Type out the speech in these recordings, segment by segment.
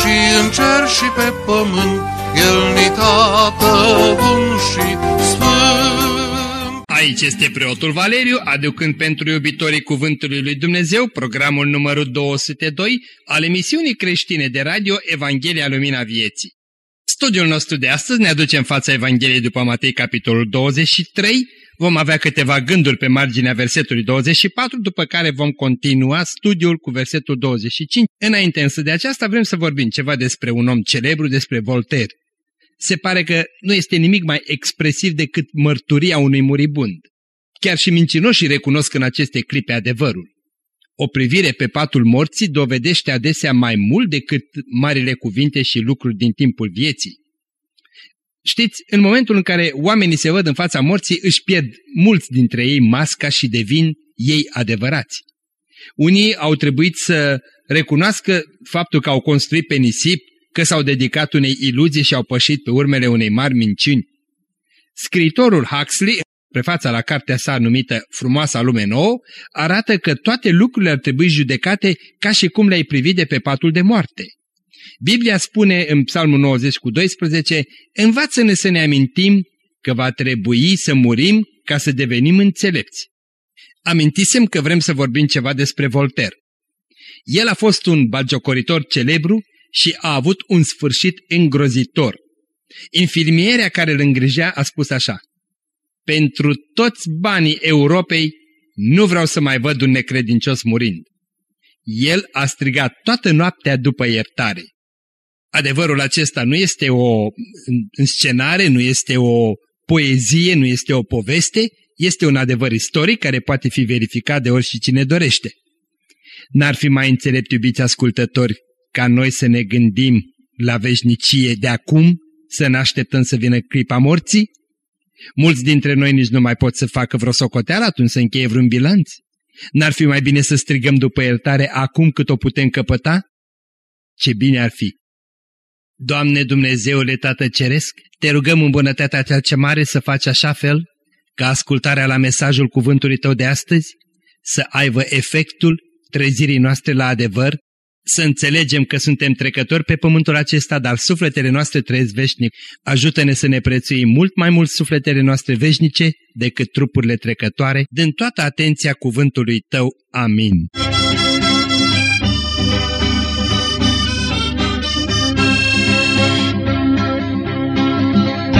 și în cer și pe pământ, El ni tată bun și sfânt. Aici este preotul Valeriu, aducând pentru iubitorii Cuvântului Lui Dumnezeu programul numărul 202 al emisiunii creștine de radio Evanghelia Lumina Vieții. Studiul nostru de astăzi ne aduce în fața Evangheliei după Matei, capitolul 23. Vom avea câteva gânduri pe marginea versetului 24, după care vom continua studiul cu versetul 25. Înainte însă de aceasta vrem să vorbim ceva despre un om celebru, despre Voltaire. Se pare că nu este nimic mai expresiv decât mărturia unui muribund. Chiar și mincinoșii recunosc în aceste clipe adevărul. O privire pe patul morții dovedește adesea mai mult decât marile cuvinte și lucruri din timpul vieții. Știți, în momentul în care oamenii se văd în fața morții, își pierd mulți dintre ei masca și devin ei adevărați. Unii au trebuit să recunoască faptul că au construit pe nisip, că s-au dedicat unei iluzii și au pășit pe urmele unei mari minciuni. Scriitorul Huxley, prefața la cartea sa numită Frumoasa lume nouă, arată că toate lucrurile ar trebui judecate ca și cum le-ai privit de pe patul de moarte. Biblia spune în Psalmul 90 cu 12, învață-ne să ne amintim că va trebui să murim ca să devenim înțelepți. Amintisem că vrem să vorbim ceva despre Voltaire. El a fost un bagiocoritor celebru și a avut un sfârșit îngrozitor. Infirmierea care îl îngrijea a spus așa, Pentru toți banii Europei nu vreau să mai văd un necredincios murind. El a strigat toată noaptea după iertare. Adevărul acesta nu este o înscenare, nu este o poezie, nu este o poveste, este un adevăr istoric care poate fi verificat de oricine dorește. N-ar fi mai înțelept, iubiți ascultători, ca noi să ne gândim la veșnicie de acum, să ne așteptăm să vină clipa morții? Mulți dintre noi nici nu mai pot să facă vreo socoteală atunci să încheie vreun bilanț. N-ar fi mai bine să strigăm după iertare acum cât o putem căpăta? Ce bine ar fi! Doamne Dumnezeule Tată Ceresc, te rugăm în bunătatea cea ce mare să faci așa fel ca ascultarea la mesajul cuvântului Tău de astăzi să aibă efectul trezirii noastre la adevăr, să înțelegem că suntem trecători pe pământul acesta, dar sufletele noastre trăiesc veșnic. Ajută-ne să ne prețuim mult mai mult sufletele noastre veșnice decât trupurile trecătoare, dând toată atenția cuvântului Tău. Amin.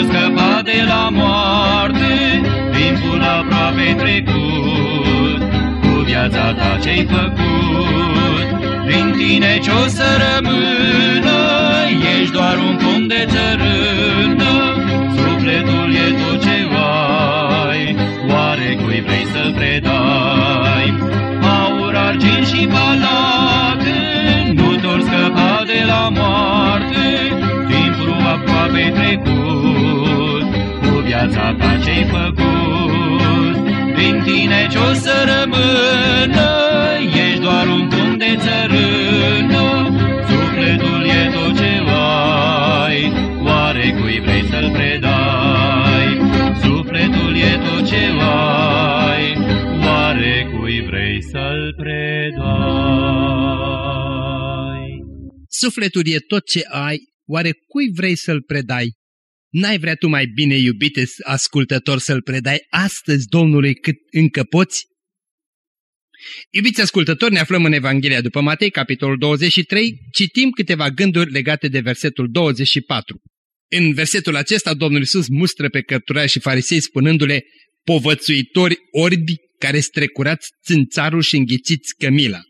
nu tot scăpa de la moarte, timpul aproape trecut, cu viața ta ce-ai făcut. Din tine ce-o să rămână, ești doar un pumn de țărână, sufletul e tot ce ai, oare cui vrei să predai? Aur, argint și palate, nu doar scăpa de la moarte, timpul aproape trecut, cu viața ta ce-ai făcut. Din tine ce-o să rămână, ești doar un pumn de țărână, sufletul e tot ce ai, oare cui vrei să-l predai? Sufletul e tot ce ai, oare cui vrei să-l predai? Sufletul e tot ce ai, oare cui vrei să-l predai? N-ai vrea tu mai bine, iubite ascultător, să-l predai astăzi Domnului cât încă poți? Iubiți ascultători, ne aflăm în Evanghelia după Matei, capitolul 23, citim câteva gânduri legate de versetul 24. În versetul acesta, Domnul Iisus mustră pe cărturari și farisei spunându-le povățuitori orbi care strecurați țânțarul și înghițiți cămila.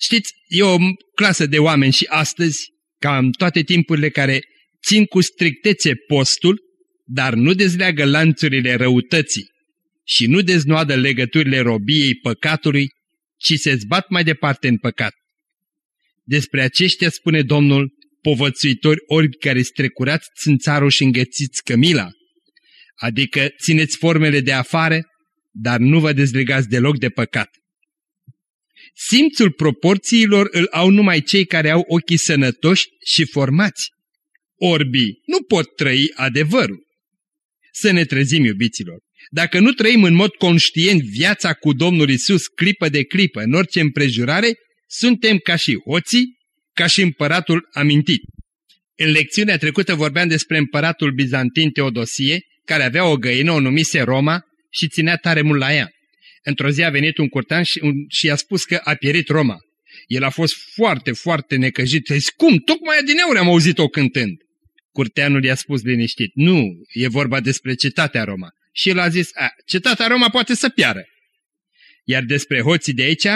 Știți, e o clasă de oameni și astăzi, ca în toate timpurile care țin cu strictețe postul, dar nu dezleagă lanțurile răutății și nu deznoadă legăturile robiei păcatului, ci se zbat mai departe în păcat. Despre aceștia spune Domnul, povățuitori orbi care strecurați țânțarul și îngățiți cămila, adică țineți formele de afară, dar nu vă dezlegați deloc de păcat. Simțul proporțiilor îl au numai cei care au ochii sănătoși și formați. Orbii nu pot trăi adevărul. Să ne trezim, iubiților. Dacă nu trăim în mod conștient viața cu Domnul Isus clipă de clipă, în orice împrejurare, suntem ca și hoții, ca și împăratul amintit. În lecțiunea trecută vorbeam despre împăratul bizantin Teodosie, care avea o găină, o numise Roma, și ținea tare mult la ea. Într-o zi a venit un curtan și, un, și i-a spus că a pierit Roma. El a fost foarte, foarte necăjit. Zis, cum? Tocmai adineauri am auzit-o cântând. Curteanul i-a spus liniștit, nu, e vorba despre cetatea Roma. Și el a zis, a, cetatea Roma poate să piară. Iar despre hoții de aici,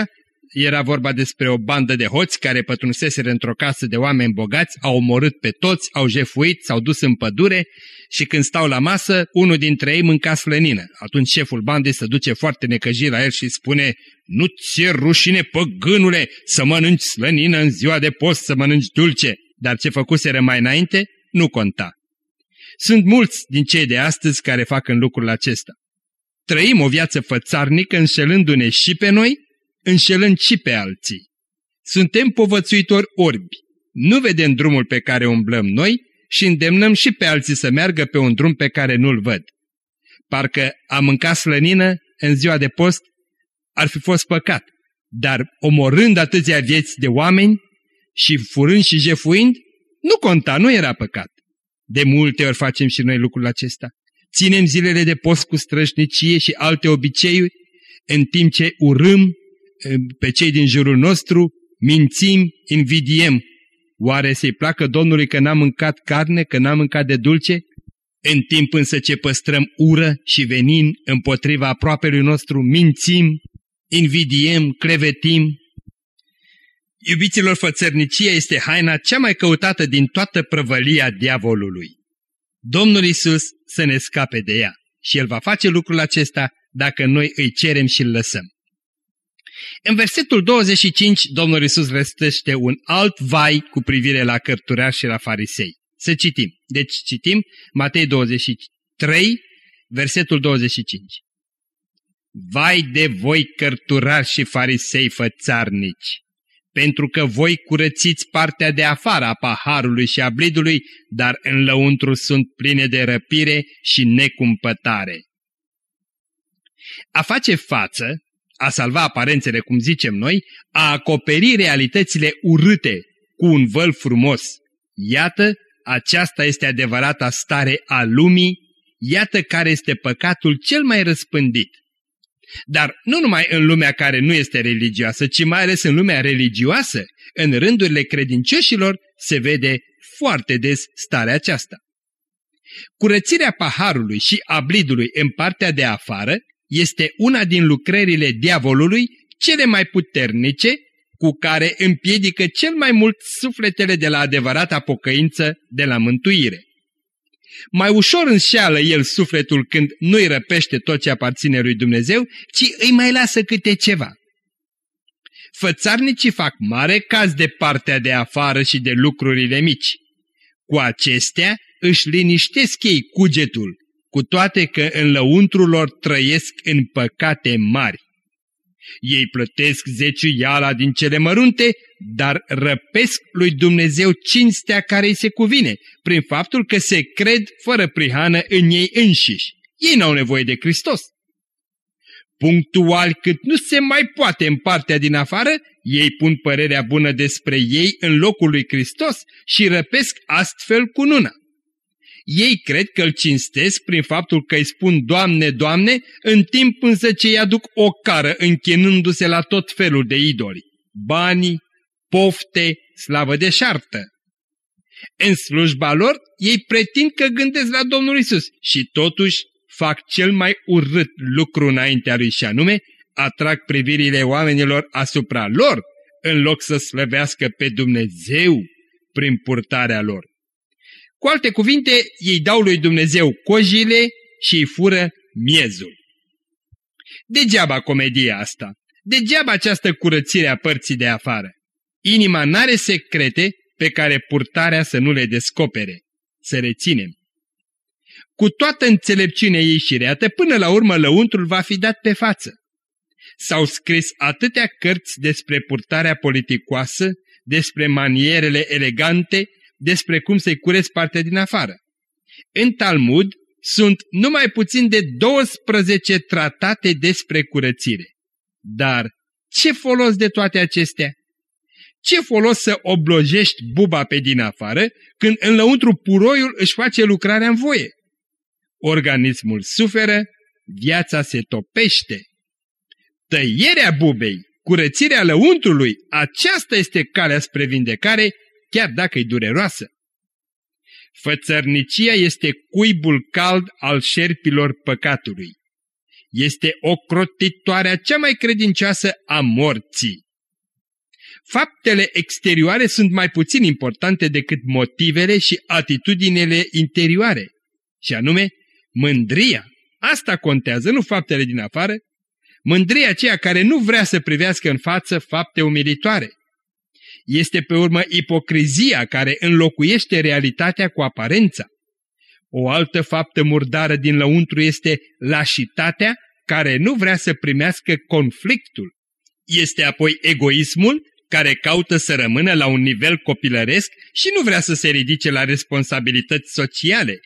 era vorba despre o bandă de hoți care pătrunseseră într-o casă de oameni bogați, au omorât pe toți, au jefuit, s-au dus în pădure și când stau la masă, unul dintre ei mânca slănină. Atunci șeful bandei se duce foarte necăjit la el și spune, nu ți-e rușine, păgânule, să mănânci slănină în ziua de post, să mănânci dulce. Dar ce făcuseră mai înainte, nu conta. Sunt mulți din cei de astăzi care fac în lucrul acesta. Trăim o viață fățarnică înșelându-ne și pe noi, înșelând și pe alții. Suntem povățuitori orbi, nu vedem drumul pe care umblăm noi și îndemnăm și pe alții să meargă pe un drum pe care nu-l văd. Parcă a mânca slănină în ziua de post ar fi fost păcat, dar omorând atâția vieți de oameni și furând și jefuind, nu conta, nu era păcat. De multe ori facem și noi lucrul acesta. Ținem zilele de post cu strășnicie și alte obiceiuri, în timp ce urâm eh, pe cei din jurul nostru, mințim, invidiem. Oare să-i placă Domnului că n-am mâncat carne, că n-am mâncat de dulce? În timp însă ce păstrăm ură și venin împotriva aproapelui nostru, mințim, invidiem, clevetim, Iubiților, fățărnicia este haina cea mai căutată din toată prăvălia diavolului. Domnul Isus să ne scape de ea și El va face lucrul acesta dacă noi îi cerem și îl lăsăm. În versetul 25, Domnul Isus răstește un alt vai cu privire la cărturași și la farisei. Să citim. Deci citim Matei 23, versetul 25. Vai de voi cărturași și farisei fățarnici! Pentru că voi curățiți partea de afară a paharului și a blidului, dar în lăuntru sunt pline de răpire și necumpătare. A face față, a salva aparențele, cum zicem noi, a acoperi realitățile urâte cu un văl frumos. Iată, aceasta este adevărata stare a lumii, iată care este păcatul cel mai răspândit. Dar nu numai în lumea care nu este religioasă, ci mai ales în lumea religioasă, în rândurile credincioșilor, se vede foarte des starea aceasta. Curățirea paharului și a blidului în partea de afară este una din lucrările diavolului cele mai puternice cu care împiedică cel mai mult sufletele de la adevărata pocăință de la mântuire. Mai ușor înșeală el sufletul când nu-i răpește tot ce aparține lui Dumnezeu, ci îi mai lasă câte ceva. Fățarnicii fac mare caz de partea de afară și de lucrurile mici. Cu acestea își liniștesc ei cugetul, cu toate că în lăuntrul lor trăiesc în păcate mari. Ei plătesc zeciuiala din cele mărunte, dar răpesc lui Dumnezeu cinstea care îi se cuvine, prin faptul că se cred fără prihană în ei înșiși. Ei n-au nevoie de Hristos. Punctual cât nu se mai poate în partea din afară, ei pun părerea bună despre ei în locul lui Hristos și răpesc astfel cu nuna. Ei cred că îl cinstesc prin faptul că îi spun Doamne, Doamne, în timp însă ce îi aduc o cară închinându-se la tot felul de idoli, banii, pofte, slavă de șartă. În slujba lor, ei pretind că gândesc la Domnul Isus și totuși fac cel mai urât lucru înaintea lui și anume, atrag privirile oamenilor asupra lor, în loc să slăvească pe Dumnezeu prin purtarea lor. Cu alte cuvinte, ei dau lui Dumnezeu cojile și îi fură miezul. Degeaba comedia asta, degeaba această curățire a părții de afară. Inima n-are secrete pe care purtarea să nu le descopere, să reținem. Cu toată înțelepciunea ei și reată, până la urmă lăuntrul va fi dat pe față. S-au scris atâtea cărți despre purtarea politicoasă, despre manierele elegante, despre cum să-i curezi partea din afară. În Talmud sunt numai puțin de 12 tratate despre curățire. Dar ce folos de toate acestea? Ce folos să oblojești buba pe din afară când în lăuntru puroiul își face lucrarea în voie? Organismul suferă, viața se topește. Tăierea bubei, curățirea lăuntrului, aceasta este calea spre vindecare, chiar dacă e dureroasă. Fățărnicia este cuibul cald al șerpilor păcatului. Este ocrotitoarea cea mai credincioasă a morții. Faptele exterioare sunt mai puțin importante decât motivele și atitudinile interioare, și anume mândria. Asta contează, nu faptele din afară, mândria aceea care nu vrea să privească în față fapte umilitoare. Este pe urmă ipocrizia care înlocuiește realitatea cu aparența. O altă faptă murdară din lăuntru este lașitatea care nu vrea să primească conflictul. Este apoi egoismul care caută să rămână la un nivel copilăresc și nu vrea să se ridice la responsabilități sociale.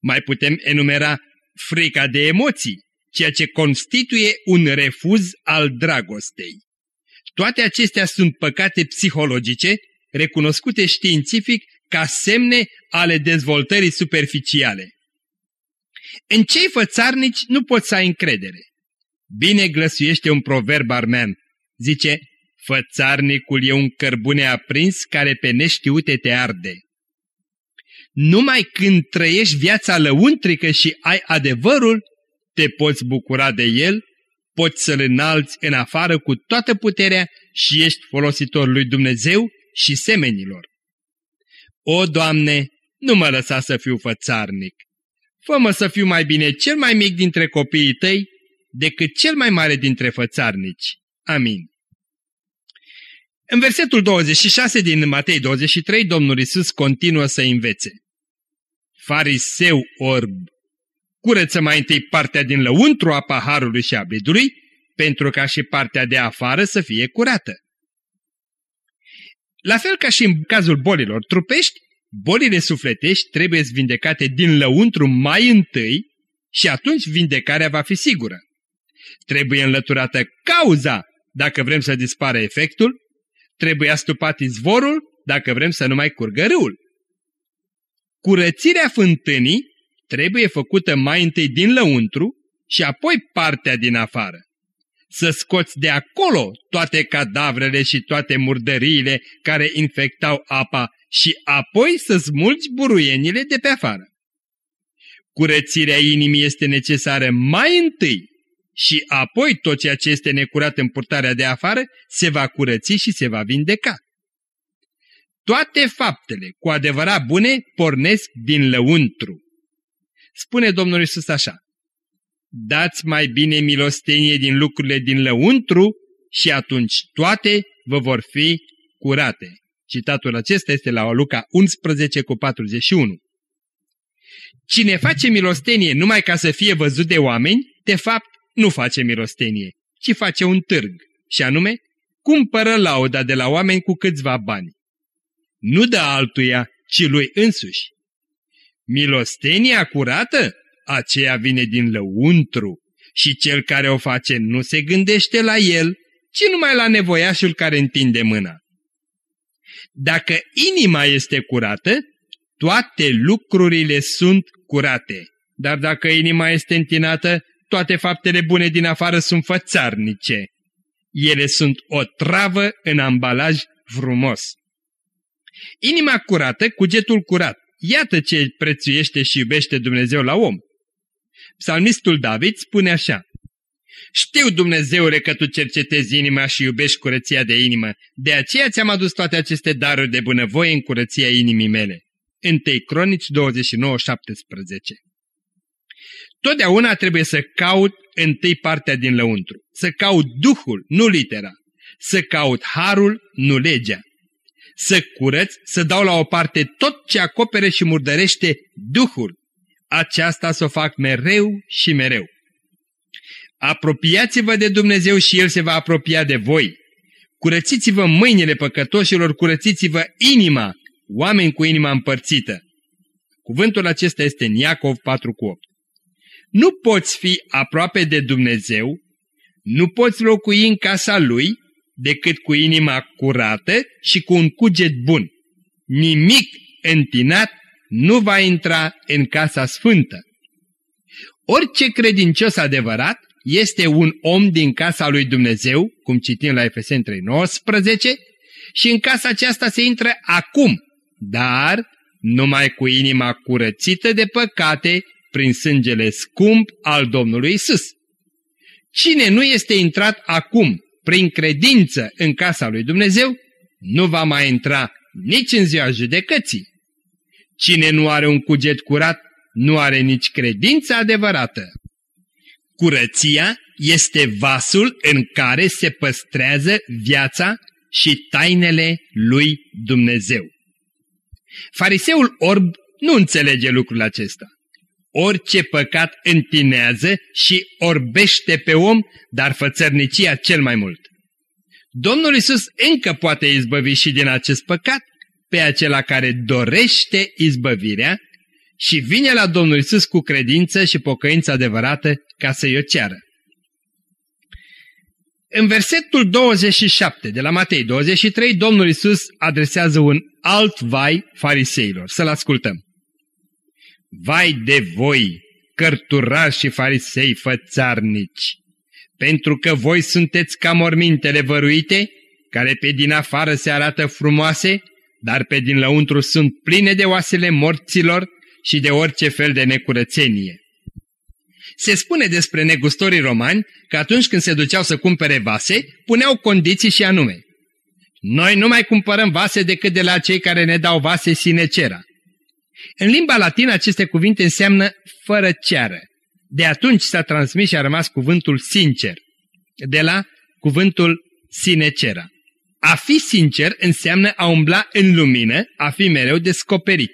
Mai putem enumera frica de emoții, ceea ce constituie un refuz al dragostei. Toate acestea sunt păcate psihologice, recunoscute științific ca semne ale dezvoltării superficiale. În cei fățarnici nu poți să ai încredere. Bine glăsuiește un proverb armean. Zice, Fățarnicul e un cărbune aprins care pe neștiute te arde. Numai când trăiești viața lăuntrică și ai adevărul, te poți bucura de el, poți să-l înalți în afară cu toată puterea și ești folositor lui Dumnezeu și semenilor. O, Doamne, nu mă lăsa să fiu fățarnic. Fă-mă să fiu mai bine cel mai mic dintre copiii tăi decât cel mai mare dintre fățarnici. Amin. În versetul 26 din Matei 23, Domnul Isus continuă să învețe. Fariseu orb, curăță mai întâi partea din lăuntru a paharului și a bidului, pentru ca și partea de afară să fie curată. La fel ca și în cazul bolilor trupești, bolile sufletești trebuie vindecate din lăuntru mai întâi și atunci vindecarea va fi sigură. Trebuie înlăturată cauza dacă vrem să dispară efectul Trebuie astupat izvorul dacă vrem să nu mai curgă râul. Curățirea fântânii trebuie făcută mai întâi din lăuntru și apoi partea din afară. Să scoți de acolo toate cadavrele și toate murdăriile care infectau apa și apoi să smulgi buruienile de pe afară. Curățirea inimii este necesară mai întâi și apoi tot ceea ce este necurat în purtarea de afară se va curăți și se va vindeca. Toate faptele cu adevărat bune pornesc din lăuntru. Spune Domnul Iisus așa, dați mai bine milostenie din lucrurile din lăuntru și atunci toate vă vor fi curate. Citatul acesta este la Luca 11 cu 41. Cine face milostenie numai ca să fie văzut de oameni, de fapt nu face milostenie, ci face un târg, și anume, cumpără lauda de la oameni cu câțiva bani. Nu dă altuia, ci lui însuși. Milostenia curată, aceea vine din lăuntru și cel care o face nu se gândește la el, ci numai la nevoiașul care întinde mâna. Dacă inima este curată, toate lucrurile sunt curate, dar dacă inima este întinată, toate faptele bune din afară sunt fățarnice. Ele sunt o travă în ambalaj frumos. Inima curată, cugetul curat. Iată ce prețuiește și iubește Dumnezeu la om. Psalmistul David spune așa. Știu, Dumnezeule, că Tu cercetezi inima și iubești curăția de inimă, de aceea ți-am adus toate aceste daruri de bunăvoie în curăția inimii mele. 1 Cronici 29, 17 Totdeauna trebuie să caut întâi partea din lăuntru, să caut Duhul, nu litera, să caut Harul, nu legea, să curăț, să dau la o parte tot ce acopere și murdărește Duhul. Aceasta să o fac mereu și mereu. Apropiați-vă de Dumnezeu și El se va apropia de voi. Curățiți-vă mâinile păcătoșilor, curățiți-vă inima, oameni cu inima împărțită. Cuvântul acesta este în Iacov 4 cu 8. Nu poți fi aproape de Dumnezeu, nu poți locui în casa Lui decât cu inima curată și cu un cuget bun. Nimic întinat nu va intra în casa sfântă. Orice credincios adevărat este un om din casa lui Dumnezeu, cum citim la Efeseni 3.19, și în casa aceasta se intră acum, dar numai cu inima curățită de păcate prin sângele scump al Domnului Isus. Cine nu este intrat acum prin credință în casa lui Dumnezeu, nu va mai intra nici în ziua judecății. Cine nu are un cuget curat, nu are nici credință adevărată. Curăția este vasul în care se păstrează viața și tainele lui Dumnezeu. Fariseul orb nu înțelege lucrul acesta. Orice păcat întinează și orbește pe om, dar fățărnicia cel mai mult. Domnul Isus încă poate izbăvi și din acest păcat pe acela care dorește izbăvirea și vine la Domnul Isus cu credință și pocăință adevărată ca să-i o ceară. În versetul 27 de la Matei 23, Domnul Isus adresează un alt vai fariseilor. Să-l ascultăm. Vai de voi, cărturari și farisei fățarnici! Pentru că voi sunteți ca mormintele văruite, care pe din afară se arată frumoase, dar pe din lăuntru sunt pline de oasele morților și de orice fel de necurățenie. Se spune despre negustorii romani că atunci când se duceau să cumpere vase, puneau condiții și anume. Noi nu mai cumpărăm vase decât de la cei care ne dau vase sine cera. În limba latină aceste cuvinte înseamnă fără ceară. De atunci s-a transmis și a rămas cuvântul sincer, de la cuvântul sinecera. A fi sincer înseamnă a umbla în lumină, a fi mereu descoperit.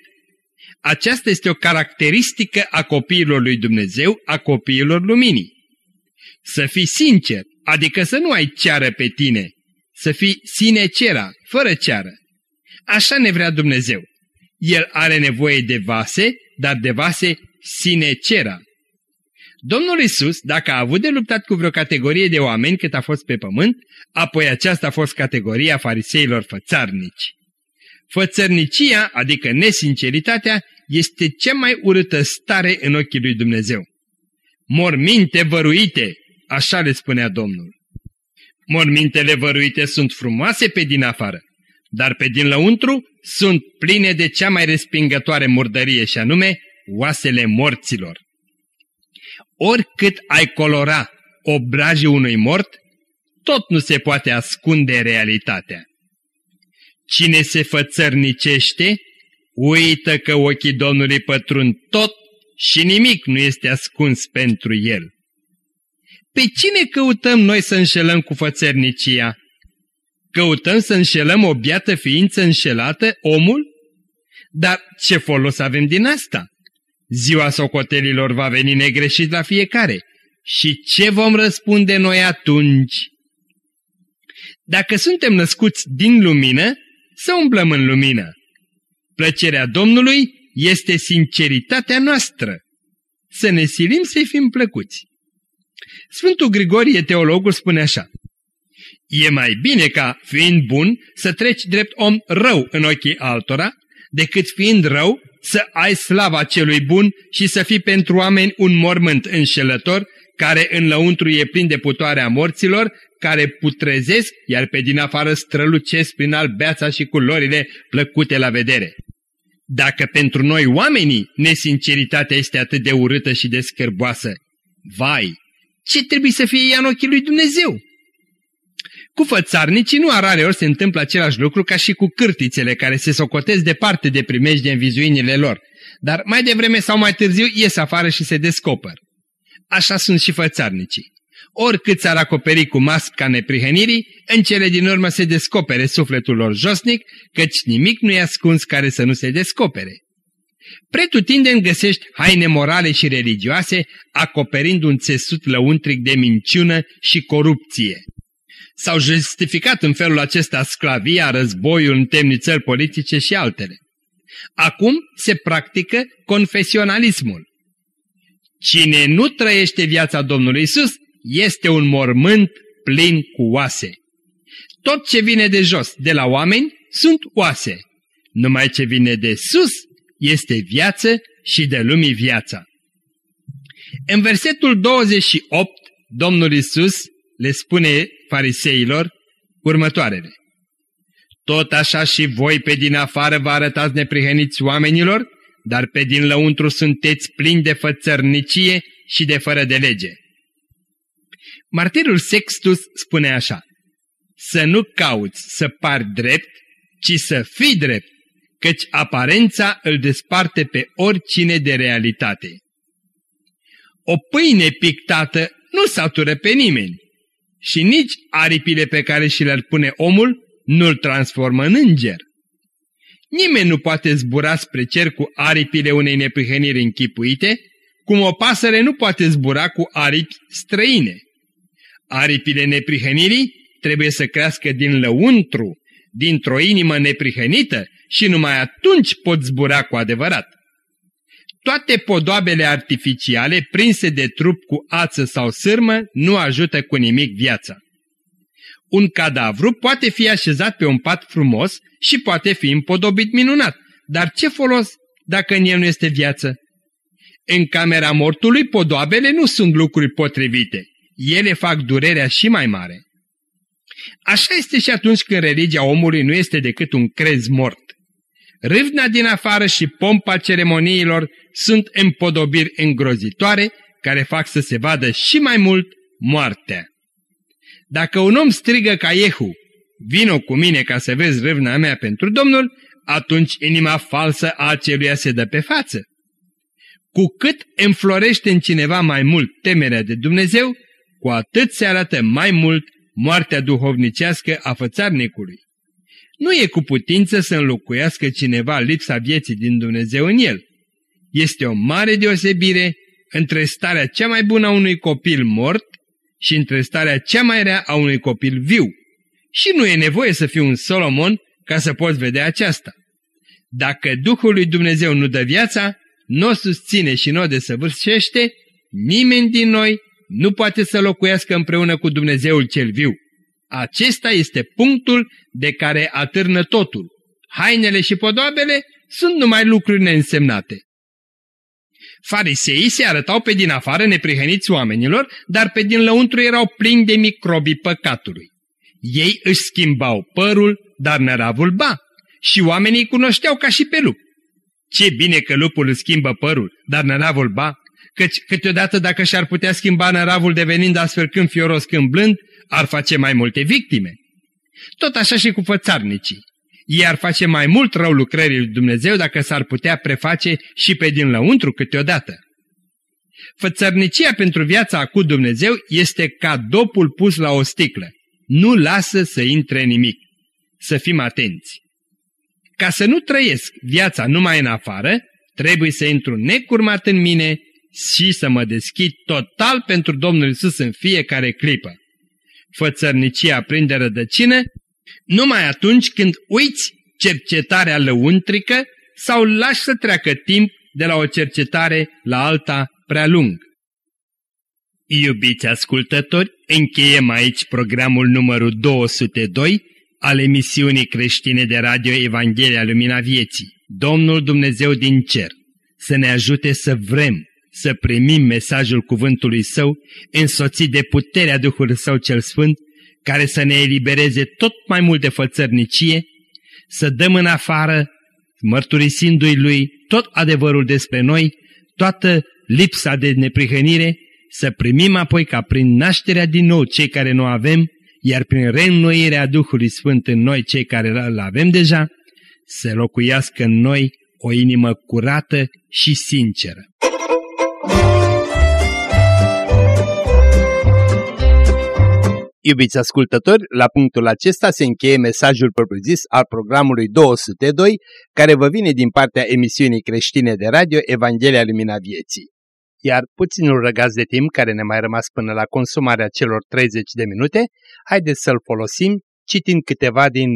Aceasta este o caracteristică a copiilor lui Dumnezeu, a copiilor luminii. Să fii sincer, adică să nu ai ceară pe tine, să fii sinecera, fără ceară. Așa ne vrea Dumnezeu. El are nevoie de vase, dar de vase sinecera. Domnul Isus, dacă a avut de luptat cu vreo categorie de oameni cât a fost pe pământ, apoi aceasta a fost categoria fariseilor fățarnici. Fățărnicia, adică nesinceritatea, este cea mai urâtă stare în ochii lui Dumnezeu. Morminte văruite, așa le spunea Domnul. Mormintele văruite sunt frumoase pe din afară, dar pe din lăuntru sunt pline de cea mai respingătoare murdărie și anume oasele morților. Oricât ai colora obrajii unui mort, tot nu se poate ascunde realitatea. Cine se fățărnicește, uită că ochii Domnului pătrund tot și nimic nu este ascuns pentru el. Pe cine căutăm noi să înșelăm cu fățărnicia? Căutăm să înșelăm o biată ființă înșelată, omul? Dar ce folos avem din asta? Ziua socotelilor va veni negreșit la fiecare. Și ce vom răspunde noi atunci? Dacă suntem născuți din lumină, să umblăm în lumină. Plăcerea Domnului este sinceritatea noastră. Să ne silim să-i fim plăcuți. Sfântul Grigorie, teologul, spune așa. E mai bine ca, fiind bun, să treci drept om rău în ochii altora, decât fiind rău să ai slava celui bun și să fii pentru oameni un mormânt înșelător, care în lăuntru e plin de putoarea morților, care putrezesc, iar pe din afară strălucesc prin albeața și culorile plăcute la vedere. Dacă pentru noi oamenii nesinceritatea este atât de urâtă și de scârboasă, vai, ce trebuie să fie ea în ochii lui Dumnezeu? Cu fățarnicii nu arare ori se întâmplă același lucru ca și cu cârtițele care se socotesc departe de primejde în vizuinile lor, dar mai devreme sau mai târziu ies afară și se descoper. Așa sunt și fățarnicii. Oricât s-ar acoperi cu masca neprihănirii, în cele din urmă se descopere sufletul lor josnic, căci nimic nu e ascuns care să nu se descopere. Pretutindeni găsești haine morale și religioase, acoperind un țesut lăuntric de minciună și corupție. S-au justificat în felul acesta sclavia, războiul în temnițări politice și altele. Acum se practică confesionalismul. Cine nu trăiește viața Domnului Isus este un mormânt plin cu oase. Tot ce vine de jos, de la oameni, sunt oase. Numai ce vine de sus este viață și de lumii viața. În versetul 28, Domnul Isus le spune fariseilor următoarele. Tot așa și voi pe din afară vă arătați neprihăniți oamenilor, dar pe din lăuntru sunteți plini de fățărnicie și de fără de lege. Martirul Sextus spune așa, să nu cauți să pari drept, ci să fii drept, căci aparența îl desparte pe oricine de realitate. O pâine pictată nu satură pe nimeni și nici aripile pe care și le-ar pune omul nu-l transformă în înger. Nimeni nu poate zbura spre cer cu aripile unei neprihăniri închipuite, cum o pasăre nu poate zbura cu aripi străine. Aripile neprihănirii trebuie să crească din lăuntru, dintr-o inimă neprihănită și numai atunci pot zbura cu adevărat. Toate podoabele artificiale prinse de trup cu ață sau sârmă nu ajută cu nimic viața. Un cadavru poate fi așezat pe un pat frumos și poate fi împodobit minunat, dar ce folos dacă în el nu este viață? În camera mortului podoabele nu sunt lucruri potrivite, ele fac durerea și mai mare. Așa este și atunci când religia omului nu este decât un crez mort. Râvna din afară și pompa ceremoniilor sunt împodobiri îngrozitoare care fac să se vadă și mai mult moartea. Dacă un om strigă ca Iehu, vino cu mine ca să vezi râvna mea pentru Domnul, atunci inima falsă a aceluia se dă pe față. Cu cât înflorește în cineva mai mult temerea de Dumnezeu, cu atât se arată mai mult moartea duhovnicească a fățarnicului. Nu e cu putință să înlocuiască cineva lipsa vieții din Dumnezeu în el. Este o mare deosebire între starea cea mai bună a unui copil mort și între starea cea mai rea a unui copil viu. Și nu e nevoie să fii un Solomon ca să poți vedea aceasta. Dacă Duhul lui Dumnezeu nu dă viața, nu o susține și nu o desăvârșește, nimeni din noi nu poate să locuiască împreună cu Dumnezeul cel viu. Acesta este punctul de care atârnă totul. Hainele și podoabele sunt numai lucruri neînsemnate. Fariseii se arătau pe din afară neprihăniți oamenilor, dar pe din lăuntru erau plini de microbii păcatului. Ei își schimbau părul, dar năravul ba, și oamenii cunoșteau ca și pe lup. Ce bine că lupul își schimbă părul, dar năravul ba, căci câteodată dacă și-ar putea schimba năravul devenind astfel când fioros când blând, ar face mai multe victime. Tot așa și cu fățarnicii. Ei ar face mai mult rău lucrării lui Dumnezeu dacă s-ar putea preface și pe din lăuntru câteodată. Fățărnicia pentru viața cu Dumnezeu este ca dopul pus la o sticlă. Nu lasă să intre nimic. Să fim atenți. Ca să nu trăiesc viața numai în afară, trebuie să intru necurmat în mine și să mă deschid total pentru Domnul Isus în fiecare clipă. Fățărnicia prinde rădăcină numai atunci când uiți cercetarea lăuntrică sau lași să treacă timp de la o cercetare la alta prea lung. Iubiți ascultători, încheiem aici programul numărul 202 al emisiunii creștine de radio Evanghelia Lumina Vieții, Domnul Dumnezeu din Cer, să ne ajute să vrem să primim mesajul cuvântului Său, însoțit de puterea Duhului Său cel Sfânt, care să ne elibereze tot mai mult de fățărnicie, să dăm în afară, mărturisindu-i Lui tot adevărul despre noi, toată lipsa de neprihănire, să primim apoi ca prin nașterea din nou cei care nu avem, iar prin reînnoirea Duhului Sfânt în noi cei care îl avem deja, să locuiască în noi o inimă curată și sinceră. Iubiți ascultători, la punctul acesta se încheie mesajul propriu-zis al programului 202, care vă vine din partea emisiunii creștine de radio Evanghelia Lumina Vieții. Iar puținul răgaz de timp care ne mai rămas până la consumarea celor 30 de minute, haideți să-l folosim citind câteva din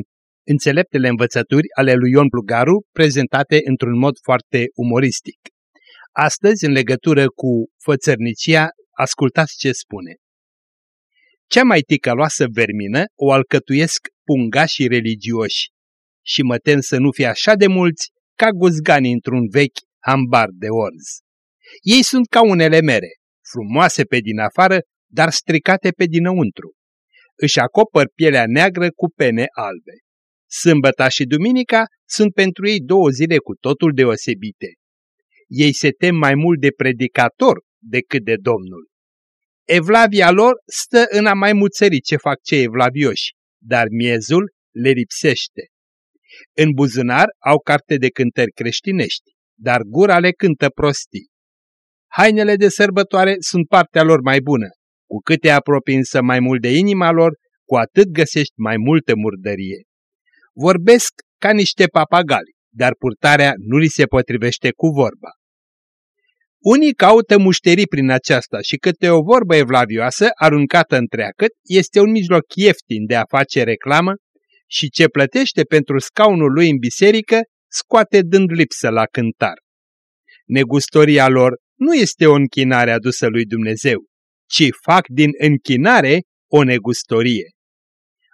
înțeleptele învățături ale lui Ion Plugaru, prezentate într-un mod foarte umoristic. Astăzi, în legătură cu fățărnicia, ascultați ce spune. Cea mai ticăloasă vermină o alcătuiesc pungașii religioși și mă tem să nu fie așa de mulți ca guzgani într-un vechi hambar de orz. Ei sunt ca unele mere, frumoase pe din afară, dar stricate pe dinăuntru. Își acopăr pielea neagră cu pene albe. Sâmbăta și duminica sunt pentru ei două zile cu totul deosebite. Ei se tem mai mult de predicator decât de Domnul. Evlavia lor stă în a mai muțări ce fac cei evlavioși, dar miezul le lipsește. În buzunar au carte de cântări creștinești, dar gura le cântă prostii. Hainele de sărbătoare sunt partea lor mai bună, cu cât te apropii însă mai mult de inima lor, cu atât găsești mai multă murdărie. Vorbesc ca niște papagali, dar purtarea nu li se potrivește cu vorba. Unii caută mușterii prin aceasta și câte o vorbă evlavioasă aruncată întreagăt este un mijloc ieftin de a face reclamă și ce plătește pentru scaunul lui în biserică scoate dând lipsă la cântar. Negustoria lor nu este o închinare adusă lui Dumnezeu, ci fac din închinare o negustorie.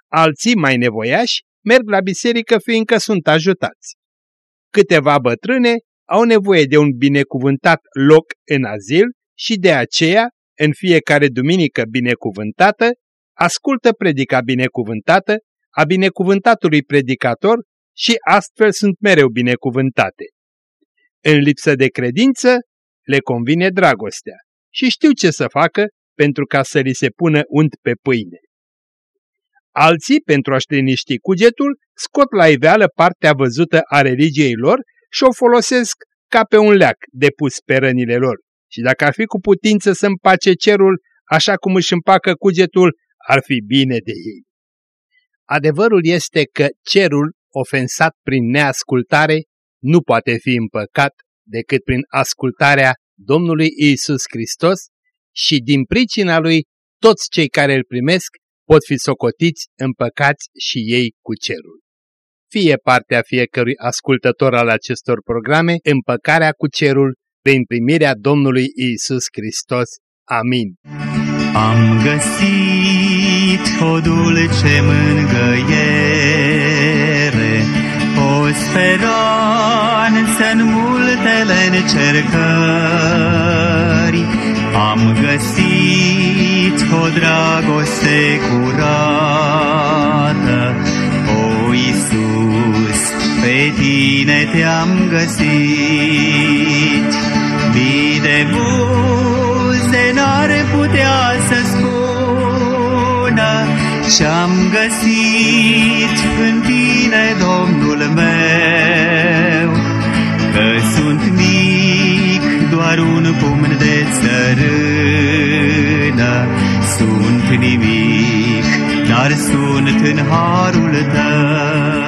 Alții mai nevoiași merg la biserică fiindcă sunt ajutați. Câteva bătrâne au nevoie de un binecuvântat loc în azil și de aceea, în fiecare duminică binecuvântată, ascultă predica binecuvântată a binecuvântatului predicator și astfel sunt mereu binecuvântate. În lipsă de credință, le convine dragostea și știu ce să facă pentru ca să li se pună unt pe pâine. Alții, pentru a-și liniști cugetul, scot la iveală partea văzută a religiei lor și o folosesc ca pe un leac depus pe rănile lor. Și dacă ar fi cu putință să împace cerul așa cum își împacă cugetul, ar fi bine de ei. Adevărul este că cerul, ofensat prin neascultare, nu poate fi împăcat decât prin ascultarea Domnului Isus Hristos și din pricina lui toți cei care îl primesc pot fi socotiți împăcați și ei cu cerul fie partea fiecărui ascultător al acestor programe, împăcarea cu cerul prin primirea Domnului Isus Hristos. Amin. Am găsit o dulce mângăiere, o speranță în multele încercări. Am găsit o dragoste curată, pe tine te-am găsit. Mii de buze n-ar putea să spună Ce-am găsit în tine, Domnul meu, Că sunt mic, doar un pumn de țărână, Sunt nimic dar sunt în harul tău.